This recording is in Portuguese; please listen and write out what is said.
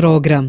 program.